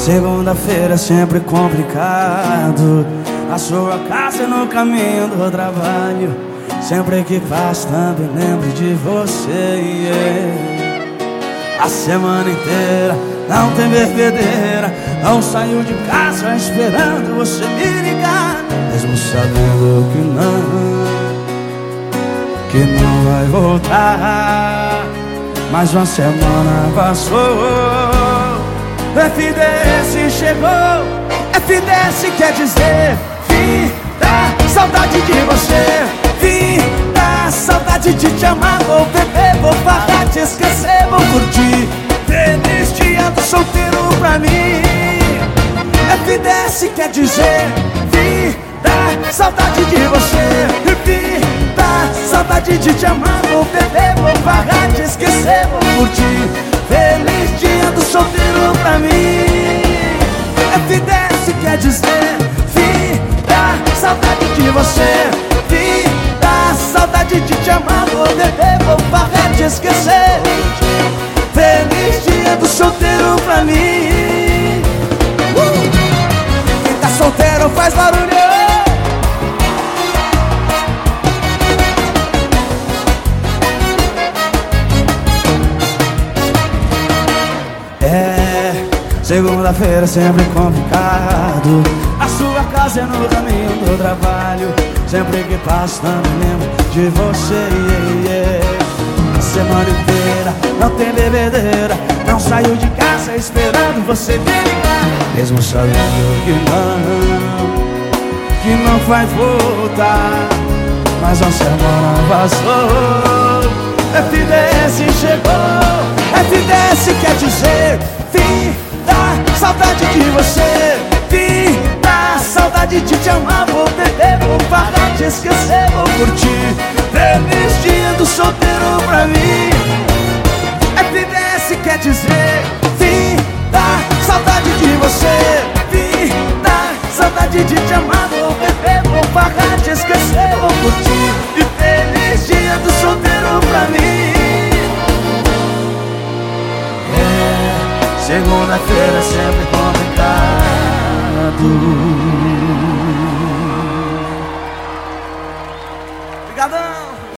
Segunda-feira é sempre complicado. A sua casa no caminho do trabalho. Sempre que passo também lembro de você. Yeah. A semana inteira não tem bebedeira. Não saio de casa esperando você me ligar. Mesmo sabendo que não, que não vai voltar. Mais uma semana passou. FDS chegou, FDS quer dizer Vida, saudade de você. Vida, saudade de te amar. Vou beber, vou parar, te esquecer, vou curtir. Feliz dia do solteiro pra mim. FDS quer dizer Vida, saudade de você. Vida, saudade de te amar. Vou beber, vou parar, te esquecer, vou curtir FDS quer dizer Vida, saudade de você. Vida, saudade de te amar Vou beber, vou parar de esquecer. Feliz dia do solteiro pra mim. Uh! Quem tá solteiro faz barulho Segunda-feira é sempre complicado. A sua casa é no caminho do trabalho. Sempre que passo também lembro de você yeah, yeah. A semana inteira não tem bebedeira. Não saio de casa esperando você me ligar. Mesmo sabendo que não Que não vai voltar. Mas a semana passou FDS chegou. FDS quer dizer saudade de você. Vida, saudade de te amar Vou beber, vou parar de esquecer Vou curtir. Feliz dia do solteiro pra mim. FDS quer dizer Vida, saudade de você. Vida, saudade de te amar Vou beber, vou parar de esquecer Vou curtir Segunda-feira é sempre complicado